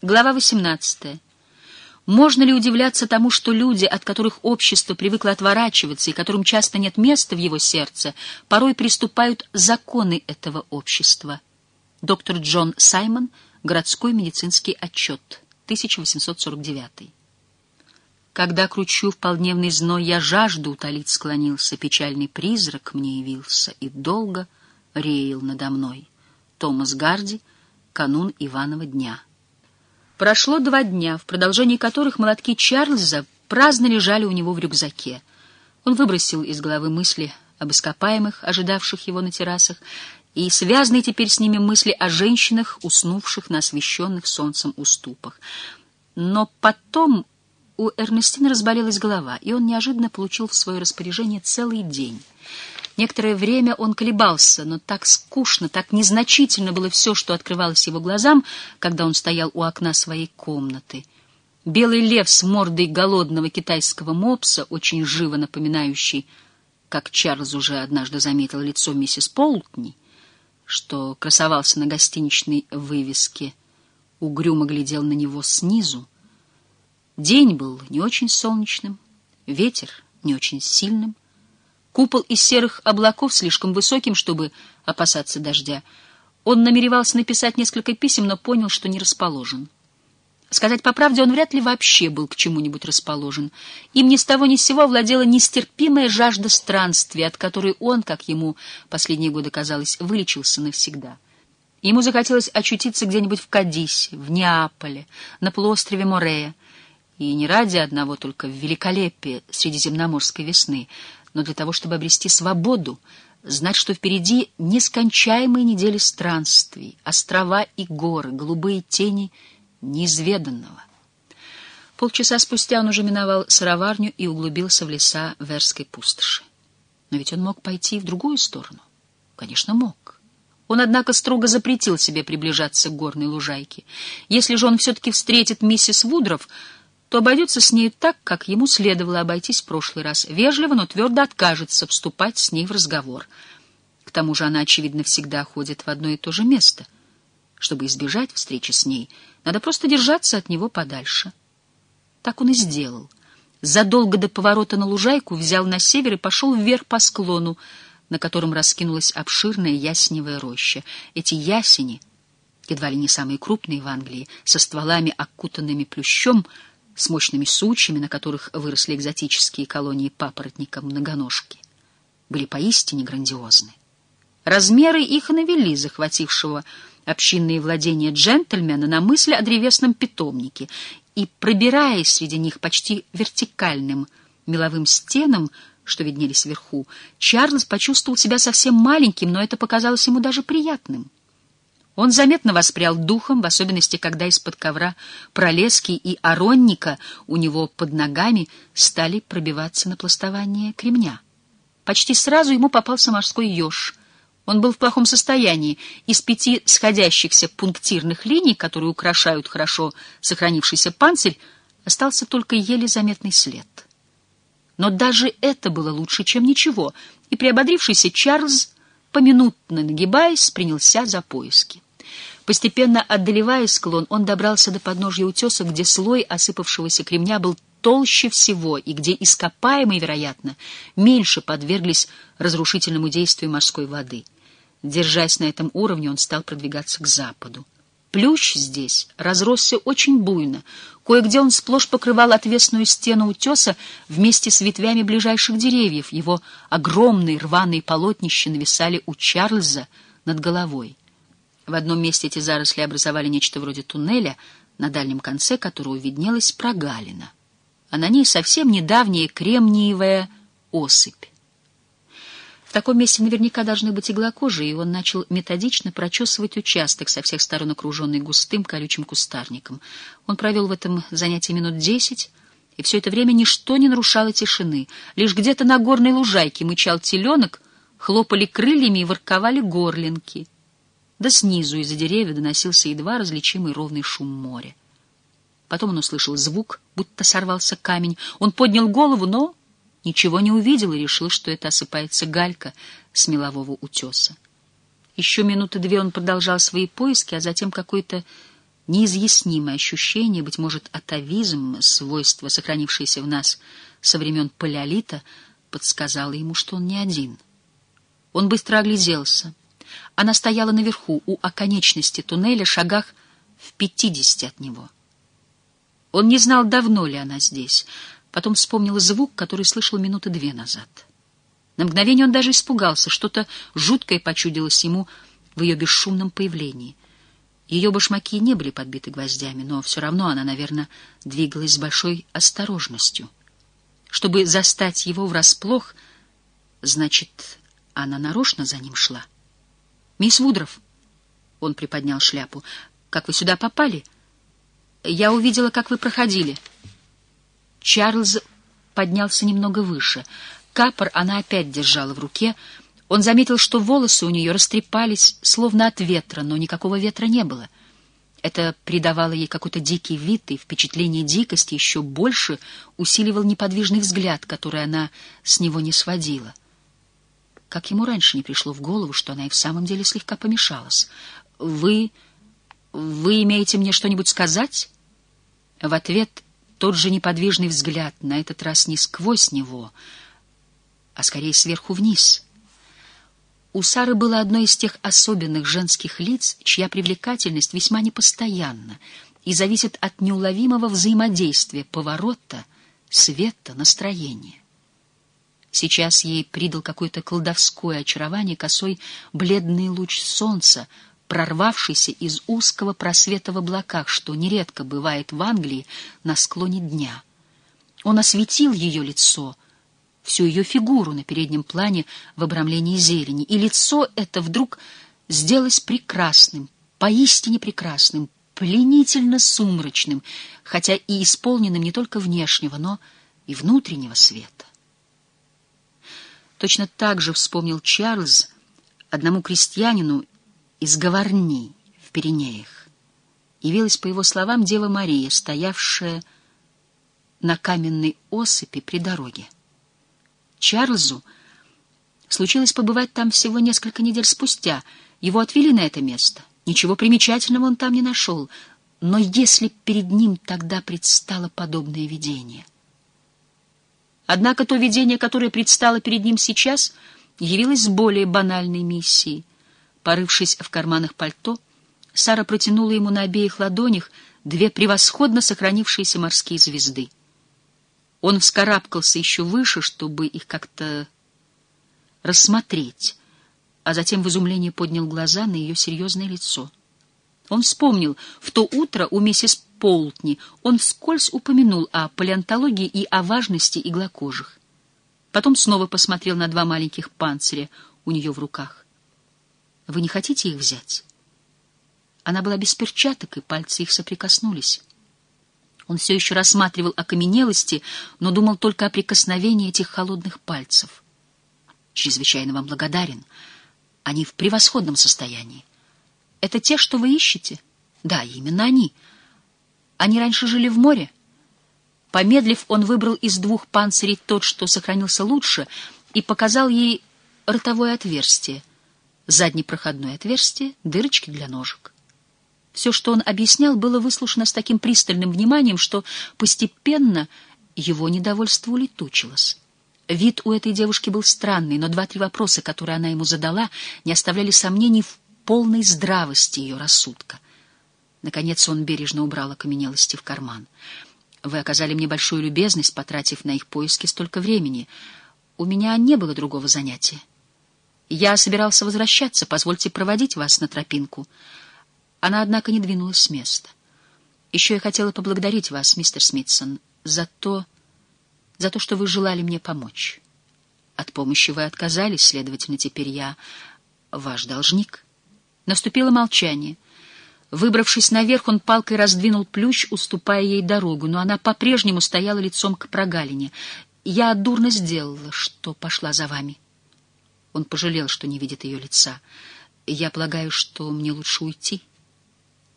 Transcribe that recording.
Глава 18. Можно ли удивляться тому, что люди, от которых общество привыкло отворачиваться и которым часто нет места в его сердце, порой приступают законы этого общества? Доктор Джон Саймон, городской медицинский отчет, 1849. Когда кручу в полдневный зной, я жажду утолить склонился, печальный призрак мне явился и долго реял надо мной. Томас Гарди, канун Иванова дня. Прошло два дня, в продолжении которых молотки Чарльза праздно лежали у него в рюкзаке. Он выбросил из головы мысли об ископаемых, ожидавших его на террасах, и связанные теперь с ними мысли о женщинах, уснувших на освещенных солнцем уступах. Но потом у Эрнестина разболелась голова, и он неожиданно получил в свое распоряжение целый день — Некоторое время он колебался, но так скучно, так незначительно было все, что открывалось его глазам, когда он стоял у окна своей комнаты. Белый лев с мордой голодного китайского мопса, очень живо напоминающий, как Чарльз уже однажды заметил лицо миссис Полтни, что красовался на гостиничной вывеске, угрюмо глядел на него снизу. День был не очень солнечным, ветер не очень сильным, Купол из серых облаков слишком высоким, чтобы опасаться дождя. Он намеревался написать несколько писем, но понял, что не расположен. Сказать по правде, он вряд ли вообще был к чему-нибудь расположен. Им ни с того ни с сего владела нестерпимая жажда странствия, от которой он, как ему последние годы казалось, вылечился навсегда. Ему захотелось очутиться где-нибудь в Кадисе, в Неаполе, на полуострове Морея, и не ради одного только великолепия средиземноморской весны, но для того, чтобы обрести свободу, знать, что впереди нескончаемые недели странствий, острова и горы, голубые тени неизведанного. Полчаса спустя он уже миновал сыроварню и углубился в леса Верской пустоши. Но ведь он мог пойти в другую сторону. Конечно, мог. Он, однако, строго запретил себе приближаться к горной лужайке. Если же он все-таки встретит миссис Вудров, то обойдется с ней так, как ему следовало обойтись в прошлый раз, вежливо, но твердо откажется вступать с ней в разговор. К тому же она, очевидно, всегда ходит в одно и то же место. Чтобы избежать встречи с ней, надо просто держаться от него подальше. Так он и сделал. Задолго до поворота на лужайку взял на север и пошел вверх по склону, на котором раскинулась обширная ясеневая роща. Эти ясени, едва ли не самые крупные в Англии, со стволами, окутанными плющом, с мощными сучьями, на которых выросли экзотические колонии папоротника-многоножки, были поистине грандиозны. Размеры их навели захватившего общинные владения джентльмена на мысль о древесном питомнике, и, пробираясь среди них почти вертикальным меловым стенам, что виднелись вверху, Чарльз почувствовал себя совсем маленьким, но это показалось ему даже приятным. Он заметно воспрял духом, в особенности, когда из-под ковра пролески и оронника у него под ногами стали пробиваться на пластование кремня. Почти сразу ему попался морской еж. Он был в плохом состоянии. Из пяти сходящихся пунктирных линий, которые украшают хорошо сохранившийся панцирь, остался только еле заметный след. Но даже это было лучше, чем ничего, и приободрившийся Чарльз, поминутно нагибаясь, принялся за поиски. Постепенно одолевая склон, он добрался до подножья утеса, где слой осыпавшегося кремня был толще всего и где ископаемые, вероятно, меньше подверглись разрушительному действию морской воды. Держась на этом уровне, он стал продвигаться к западу. Плющ здесь разросся очень буйно. Кое-где он сплошь покрывал отвесную стену утеса вместе с ветвями ближайших деревьев. Его огромные рваные полотнища нависали у Чарльза над головой. В одном месте эти заросли образовали нечто вроде туннеля, на дальнем конце которого виднелась прогалина, а на ней совсем недавняя кремниевая осыпь. В таком месте наверняка должны быть иглокожи, и он начал методично прочесывать участок, со всех сторон окруженный густым колючим кустарником. Он провел в этом занятии минут десять, и все это время ничто не нарушало тишины. Лишь где-то на горной лужайке мычал теленок, хлопали крыльями и ворковали горлинки — да снизу из-за деревьев доносился едва различимый ровный шум моря. Потом он услышал звук, будто сорвался камень. Он поднял голову, но ничего не увидел и решил, что это осыпается галька с мелового утеса. Еще минуты две он продолжал свои поиски, а затем какой-то Неизъяснимое ощущение, быть может, атовизм, свойство, сохранившееся в нас со времен палеолита, подсказало ему, что он не один. Он быстро огляделся. Она стояла наверху, у оконечности туннеля, шагах в пятидесяти от него. Он не знал, давно ли она здесь. Потом вспомнил звук, который слышал минуты две назад. На мгновение он даже испугался, что-то жуткое почудилось ему в ее бесшумном появлении. Ее башмаки не были подбиты гвоздями, но все равно она, наверное, двигалась с большой осторожностью. Чтобы застать его врасплох, значит, она нарочно за ним шла. «Мисс Вудров!» — он приподнял шляпу. «Как вы сюда попали?» «Я увидела, как вы проходили». Чарльз поднялся немного выше. Капор она опять держала в руке. Он заметил, что волосы у нее растрепались, словно от ветра, но никакого ветра не было. Это придавало ей какой-то дикий вид, и впечатление дикости еще больше усиливал неподвижный взгляд, который она с него не сводила. Как ему раньше не пришло в голову, что она и в самом деле слегка помешалась. «Вы... вы имеете мне что-нибудь сказать?» В ответ тот же неподвижный взгляд, на этот раз не сквозь него, а скорее сверху вниз. У Сары было одно из тех особенных женских лиц, чья привлекательность весьма непостоянна и зависит от неуловимого взаимодействия поворота, света, настроения. Сейчас ей придал какое-то колдовское очарование косой бледный луч солнца, прорвавшийся из узкого просвета в облаках, что нередко бывает в Англии на склоне дня. Он осветил ее лицо, всю ее фигуру на переднем плане в обрамлении зелени, и лицо это вдруг сделалось прекрасным, поистине прекрасным, пленительно сумрачным, хотя и исполненным не только внешнего, но и внутреннего света. Точно так же вспомнил Чарльз одному крестьянину из Говорни в Пиренеях. Явилась, по его словам, Дева Мария, стоявшая на каменной осыпи при дороге. Чарльзу случилось побывать там всего несколько недель спустя. Его отвели на это место. Ничего примечательного он там не нашел. Но если перед ним тогда предстало подобное видение — Однако то видение, которое предстало перед ним сейчас, явилось более банальной миссией. Порывшись в карманах пальто, Сара протянула ему на обеих ладонях две превосходно сохранившиеся морские звезды. Он вскарабкался еще выше, чтобы их как-то рассмотреть, а затем в изумлении поднял глаза на ее серьезное лицо. Он вспомнил, в то утро у миссис Полтни он вскользь упомянул о палеонтологии и о важности иглокожих. Потом снова посмотрел на два маленьких панциря у нее в руках. «Вы не хотите их взять?» Она была без перчаток, и пальцы их соприкоснулись. Он все еще рассматривал окаменелости, но думал только о прикосновении этих холодных пальцев. «Чрезвычайно вам благодарен. Они в превосходном состоянии. Это те, что вы ищете?» «Да, именно они». Они раньше жили в море. Помедлив, он выбрал из двух панцирей тот, что сохранился лучше, и показал ей ротовое отверстие, заднепроходное отверстие, дырочки для ножек. Все, что он объяснял, было выслушано с таким пристальным вниманием, что постепенно его недовольство улетучилось. Вид у этой девушки был странный, но два-три вопроса, которые она ему задала, не оставляли сомнений в полной здравости ее рассудка. Наконец он бережно убрал окаменелости в карман. «Вы оказали мне большую любезность, потратив на их поиски столько времени. У меня не было другого занятия. Я собирался возвращаться, позвольте проводить вас на тропинку». Она, однако, не двинулась с места. «Еще я хотела поблагодарить вас, мистер Смитсон, за то, за то, что вы желали мне помочь. От помощи вы отказались, следовательно, теперь я ваш должник». Наступило молчание — Выбравшись наверх, он палкой раздвинул плющ, уступая ей дорогу, но она по-прежнему стояла лицом к прогалине. «Я дурно сделала, что пошла за вами». Он пожалел, что не видит ее лица. «Я полагаю, что мне лучше уйти».